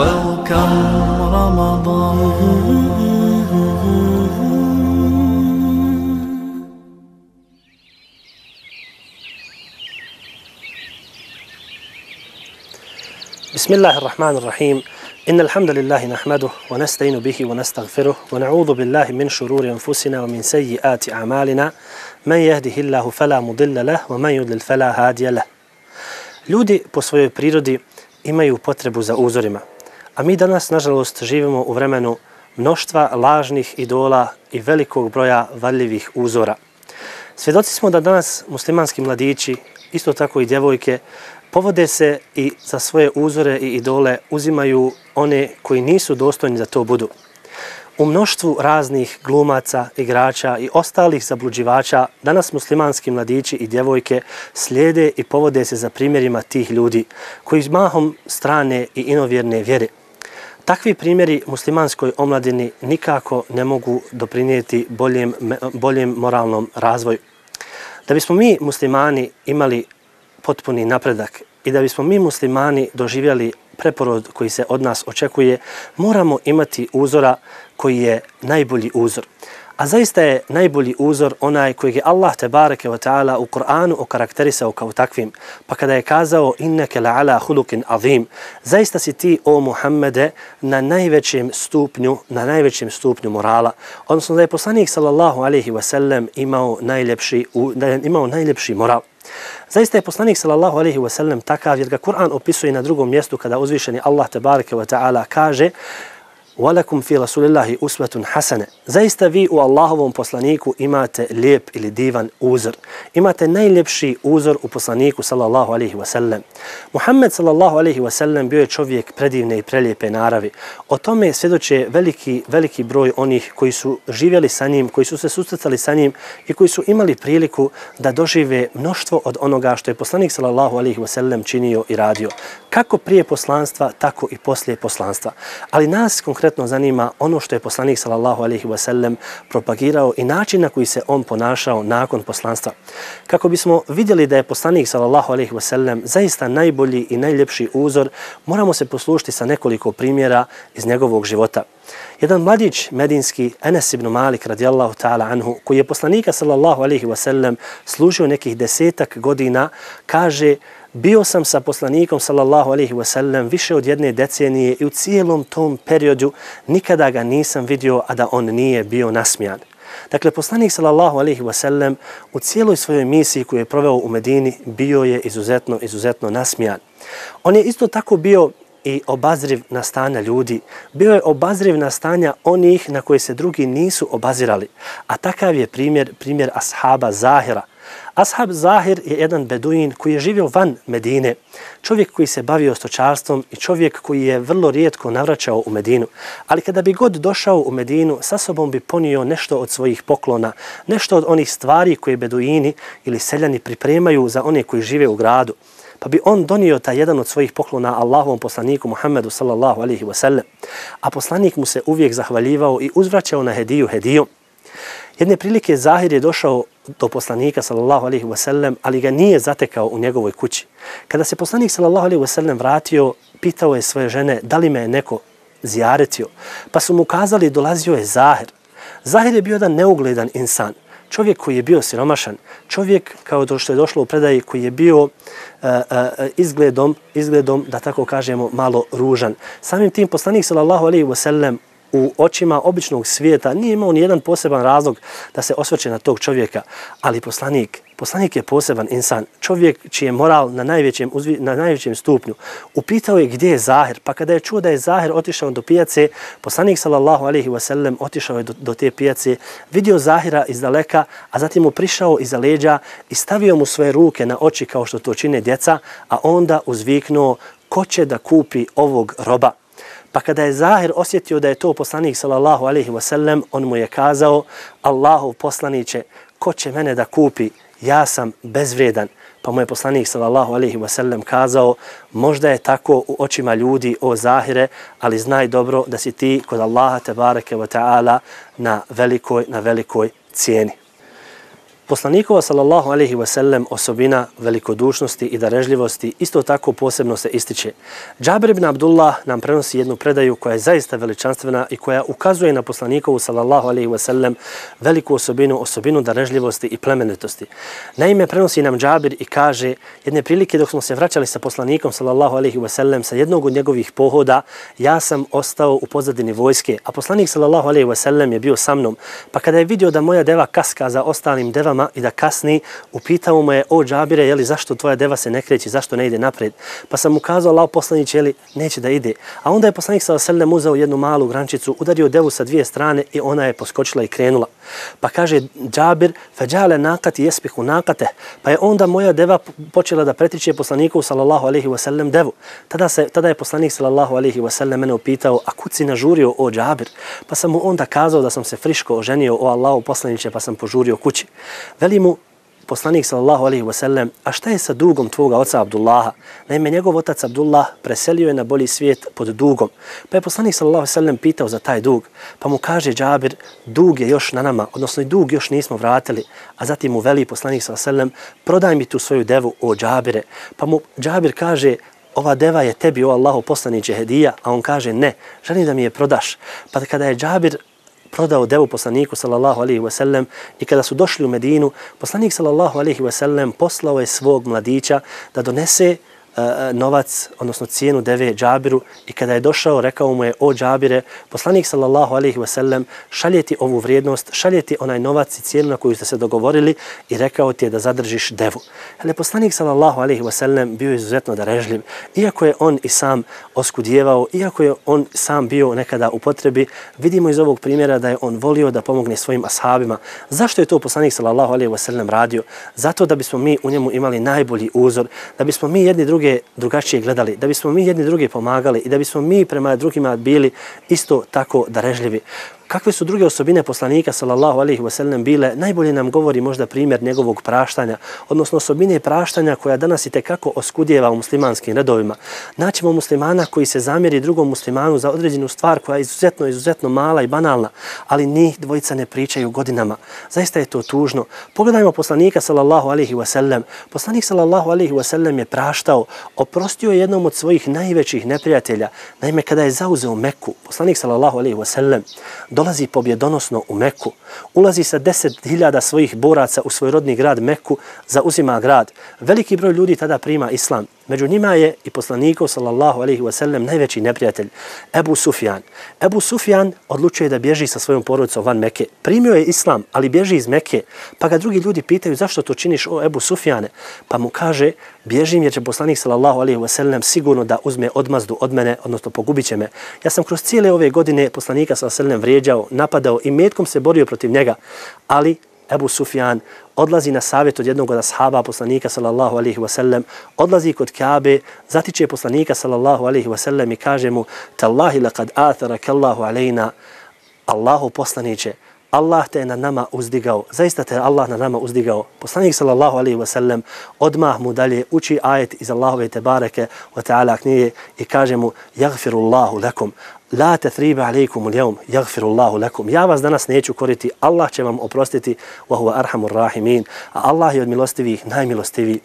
Welcome Ramadan بسم الله الرحمن الرحيم. إن الحمد لله نحمده ونستعين به ونستغفره ونعوذ بالله من شرور أنفسنا ومن سيئات أعمالنا. من يهده الله فلا مضل له ومن يضلل فلا هادي له. Ljudi po svojoj prirodi imaju potrebu za uzorima, a mi danas, nažalost, živimo u vremenu mnoštva lažnih idola i velikog broja varljivih uzora. Svjedoci smo da danas muslimanski mladići, isto tako i djevojke, povode se i za svoje uzore i idole uzimaju one koji nisu dostojni da to budu. U mnoštvu raznih glumaca, igrača i ostalih zabluđivača danas muslimanski mladići i djevojke slijede i povode se za primjerima tih ljudi koji mahom strane i inovjerne vjere. Takvi primjeri muslimanskoj omladini nikako ne mogu doprinijeti boljem, boljem moralnom razvoju. Da bismo mi muslimani imali potpuni napredak i da bismo mi muslimani doživjeli preporod koji se od nas očekuje, moramo imati uzora koji je najbolji uzor. A zaista je najbolji uzor onaj kojeg je Allah te bareke ve taala u Kur'anu okarakterisao kao takvim. Pa kada je kazao innaka la'ala khuluqin azim, zaista si ti o Muhammede na najvećem stupnju, na najvećem stupnju morala. Odnosno da je poslanik sallallahu alejhi ve sellem imao najljepši da je imao najljepši moral. Zaista je poslanik sallallahu alejhi ve sellem takav jer ga Kur'an opisuje na drugom mjestu kada uzvišeni Allah te bareke ve taala kaže Walakum fi rasulillahi uswatun hasana. Zaista vi u Allahovom poslaniku imate lijep ili divan uzor. Imate najljepši uzor u poslaniku sallallahu alaihi wa sallam. Muhammed sallallahu alaihi wa sallam bio je čovjek predivne i prelijepe naravi. O tome svjedoče veliki veliki broj onih koji su živjeli sa njim, koji su se susretali sa njim i koji su imali priliku da dožive mnoštvo od onoga što je poslanik sallallahu alaihi wa sallam činio i radio. Kako prije poslanstva, tako i poslije poslanstva. Ali nas konkretno zanima ono što je poslanik sallallahu alejhi ve sellem propagirao i način na koji se on ponašao nakon poslanstva. Kako bismo vidjeli da je poslanik sallallahu alejhi ve sellem zaista najbolji i najljepši uzor, moramo se poslušati sa nekoliko primjera iz njegovog života. Jedan mladić medinski, Enes ibn Malik radijallahu ta'ala anhu, koji je poslanika sallallahu alaihi wa sallam služio nekih desetak godina, kaže bio sam sa poslanikom sallallahu alejhi ve sellem više od jedne decenije i u cijelom tom periodu nikada ga nisam vidio a da on nije bio nasmijan. Dakle, poslanik sallallahu alejhi ve sellem u cijeloj svojoj misiji koju je proveo u Medini bio je izuzetno, izuzetno nasmijan. On je isto tako bio i obazriv na stanja ljudi. Bio je obazriv na stanja onih na koje se drugi nisu obazirali. A takav je primjer, primjer ashaba Zahira, Ashab Zahir je jedan beduin koji je živio van Medine, čovjek koji se bavio stočarstvom i čovjek koji je vrlo rijetko navraćao u Medinu. Ali kada bi god došao u Medinu, sa sobom bi ponio nešto od svojih poklona, nešto od onih stvari koje beduini ili seljani pripremaju za one koji žive u gradu. Pa bi on donio taj jedan od svojih poklona Allahovom poslaniku Muhammedu sallallahu alaihi wa sallam. A poslanik mu se uvijek zahvaljivao i uzvraćao na hediju hediju. Jedne prilike Zahir je došao do poslanika sallallahu alejhi ve sellem, ali ga nije zatekao u njegovoj kući. Kada se poslanik sallallahu alejhi ve sellem vratio, pitao je svoje žene da li me je neko zijaretio, pa su mu kazali dolazio je Zahir. Zahir je bio jedan neugledan insan, čovjek koji je bio siromašan, čovjek kao do što je došlo u predaji koji je bio uh, uh, izgledom, izgledom da tako kažemo malo ružan. Samim tim poslanik sallallahu alejhi ve sellem u očima običnog svijeta nije imao ni jedan poseban razlog da se osvrće na tog čovjeka, ali poslanik, poslanik je poseban insan, čovjek čiji je moral na najvećem, na najvećem stupnju. Upitao je gdje je Zahir, pa kada je čuo da je Zahir otišao do pijace, poslanik sallallahu alaihi wasallam otišao je do, do te pijace, vidio Zahira iz daleka, a zatim mu prišao iza leđa i stavio mu svoje ruke na oči kao što to čine djeca, a onda uzviknuo ko će da kupi ovog roba. Pa kada je Zahir osjetio da je to poslanik sallallahu alaihi wasallam, on mu je kazao, Allahov poslaniće, ko će mene da kupi? Ja sam bezvredan. Pa mu je poslanik sallallahu alaihi wasallam kazao, možda je tako u očima ljudi o Zahire, ali znaj dobro da si ti kod Allaha tebareke wa ta'ala na velikoj, na velikoj cijeni. Poslanikova sallallahu alaihi wa sallam osobina velikodušnosti i darežljivosti isto tako posebno se ističe. Džabir ibn Abdullah nam prenosi jednu predaju koja je zaista veličanstvena i koja ukazuje na poslanikovu sallallahu alaihi wa sallam veliku osobinu, osobinu darežljivosti i plemenitosti. Naime, prenosi nam Džabir i kaže jedne prilike dok smo se vraćali sa poslanikom sallallahu alaihi wa sallam sa jednog od njegovih pohoda, ja sam ostao u pozadini vojske, a poslanik sallallahu alaihi wa sallam je bio sa mnom. Pa kada je vidio da moja deva kaska za ostalim devama i da kasni, upitao mu je, o Džabire, jeli zašto tvoja deva se ne kreće, zašto ne ide napred? Pa sam mu kazao, lao poslanić, jeli neće da ide. A onda je poslanik sa alaihi uzao jednu malu grančicu, udario devu sa dvije strane i ona je poskočila i krenula. Pa kaže Džabir, feđale nakati jespihu nakate. Pa je onda moja deva počela da pretiče poslaniku sallallahu alaihi wasallam devu. Tada, se, tada je poslanik sallallahu alaihi wasallam mene upitao, a kud si nažurio o Džabir? Pa sam mu onda kazao da sam se friško oženio o Allahu poslaniće pa sam požurio kući. Veli mu, poslanik sallallahu alejhi ve sellem, a šta je sa dugom tvoga oca Abdullaha? Naime, njegov otac Abdullah preselio je na bolji svijet pod dugom. Pa je poslanik sallallahu alejhi ve sellem pitao za taj dug. Pa mu kaže Džabir, dug je još na nama, odnosno i dug još nismo vratili. A zatim mu veli poslanik sallallahu alejhi ve sellem, prodaj mi tu svoju devu o Džabire. Pa mu Džabir kaže, ova deva je tebi, o Allahu poslaniće hedija, a on kaže ne, želim da mi je prodaš. Pa kada je Džabir prodao devu poslaniku sallallahu alejhi ve sellem i kada su došli u Medinu, poslanik sallallahu alejhi ve sellem poslao je svog mladića da donese E, e, novac, odnosno cijenu deve Džabiru i kada je došao, rekao mu je, o Džabire, poslanik sallallahu alaihi wasallam šaljeti ovu vrijednost, šaljeti onaj novac i cijenu na koju ste se dogovorili i rekao ti je da zadržiš devu. Ali poslanik sallallahu alaihi wasallam bio izuzetno darežljiv. Iako je on i sam oskudjevao, iako je on sam bio nekada u potrebi, vidimo iz ovog primjera da je on volio da pomogne svojim ashabima. Zašto je to poslanik sallallahu alaihi wasallam radio? Zato da bismo mi u njemu imali najbolji uzor, da bismo mi jedni druge druge drugačije gledali, da bismo mi jedni druge pomagali i da bismo mi prema drugima bili isto tako darežljivi kakve su druge osobine poslanika sallallahu alejhi ve sellem bile, najbolje nam govori možda primjer njegovog praštanja, odnosno osobine praštanja koja danas i kako oskudjeva u muslimanskim redovima. Naćemo muslimana koji se zamjeri drugom muslimanu za određenu stvar koja je izuzetno, izuzetno mala i banalna, ali ni dvojica ne pričaju godinama. Zaista je to tužno. Pogledajmo poslanika sallallahu alejhi ve sellem. Poslanik sallallahu alejhi ve sellem je praštao, oprostio jednom od svojih najvećih neprijatelja. Naime, kada je zauzeo Meku, poslanik sallallahu alejhi ve sellem dolazi pobjedonosno u Meku, ulazi sa deset hiljada svojih boraca u svoj rodni grad Meku, zauzima grad. Veliki broj ljudi tada prima islam. Među njima je i poslanikov sallallahu alaihi wa sallam najveći neprijatelj, Ebu Sufjan. Ebu Sufjan odlučuje da bježi sa svojom porodicom van Mekke. Primio je islam, ali bježi iz Mekke. Pa ga drugi ljudi pitaju zašto to činiš o Ebu Sufjane. Pa mu kaže, bježim jer će poslanik sallallahu alaihi wa sallam sigurno da uzme odmazdu od mene, odnosno pogubit će me. Ja sam kroz cijele ove godine poslanika sallallahu alaihi wasallam vrijeđao, napadao i metkom se borio protiv njega. Ali Ebu Sufjan odlazi na savjet od jednog od ashaba poslanika sallallahu alaihi wasallam, odlazi kod Kabe, zatiče poslanika sallallahu alaihi wasallam i kaže mu Tallahi laqad athara kallahu alejna Allahu poslaniće, Allah te je na nama uzdigao, zaista te Allah na nama uzdigao. Poslanik sallallahu alaihi wa sallam odmah mu dalje uči ajet iz Allahove te bareke wa ta'ala knjige i kaže mu Jagfirullahu lakum, La tathriba alaykum al-yawm yaghfiru Allahu lakum. Ja vas danas neću koriti, Allah će vam oprostiti. Wa huwa arhamur rahimin. A Allah je od milostivih najmilostiviji.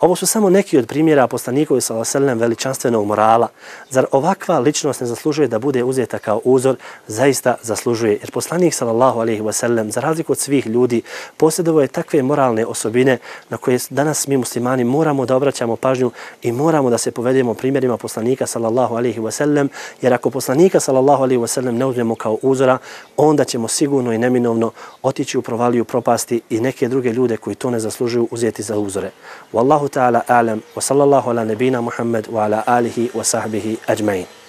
Ovo su samo neki od primjera poslanikovi sallallahu alejhi ve sellem veličanstvenog morala. Zar ovakva ličnost ne zaslužuje da bude uzeta kao uzor? Zaista zaslužuje. Jer poslanik sallallahu alejhi ve sellem za razliku od svih ljudi posjedovao je takve moralne osobine na koje danas mi muslimani moramo da obraćamo pažnju i moramo da se povedemo primjerima poslanika sallallahu alejhi ve sellem jer ako poslanik poslanika sallallahu alaihi wa sallam ne uzmemo kao uzora, onda ćemo sigurno i neminovno otići u provaliju propasti i neke druge ljude koji to ne zaslužuju uzeti za uzore. Wallahu ta'ala alam wa sallallahu ala nebina Muhammad wa ala alihi wa sahbihi ajma'in.